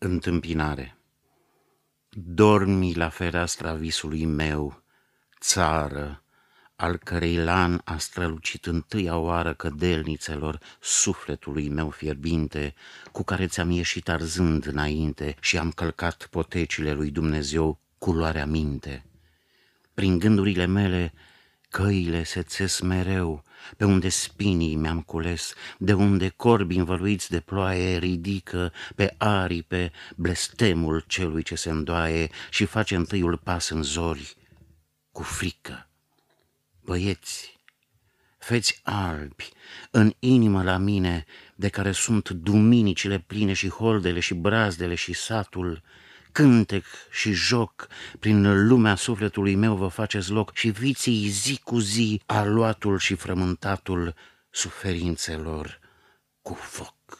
Întâmpinare Dormi la fereastra visului meu, țară, al cărei lan a strălucit întâia oară cădelnițelor sufletului meu fierbinte, cu care ți-am ieșit arzând înainte și am călcat potecile lui Dumnezeu culoarea minte. Prin gândurile mele Căile se țes mereu, pe unde spinii mi-am cules, de unde corbi învăluiți de ploaie ridică pe aripe blestemul celui ce se îndoaie și face întâiul pas în zori cu frică. Băieți, feți albi, în inimă la mine, de care sunt duminicile pline și holdele și brazdele și satul, cântec și joc, prin lumea sufletului meu vă faceți loc și viții zi cu zi aluatul și frământatul suferințelor cu foc.